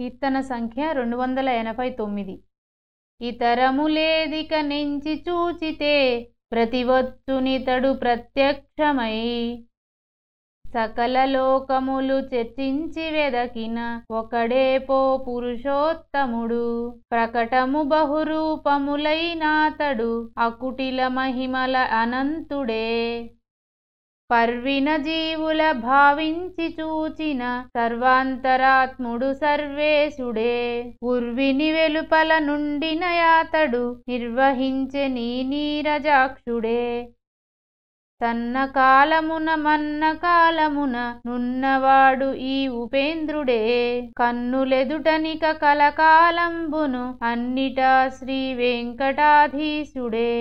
కీర్తన సంఖ్య రెండు వందల ఎనభై తొమ్మిది. ఇతరములేదిక నెంచి చూచితే ప్రతివచ్చునితడు ప్రత్యక్షమై సకల లోకములు చర్చించి వెదకిన ఒకడే పో పురుషోత్తముడు. ప్రకటము బహురూపములైనాతడు అకుటిల మహిమల అనంతుడే. పర్విన జీవుల భావించి చూచిన సర్వాంతరాత్ముడు సర్వేశుడే. ఉర్విని వెలుపల నుండిన యాతడు నిర్వహించే నీ నీరజాక్షుడే. తన్న కాలమున మన్న కాలమున నున్నవాడు ఈ ఉపేంద్రుడే. కన్నులెదుటనిక కలకాలంబును అన్నిటా శ్రీ వెంకటాధీశుడే.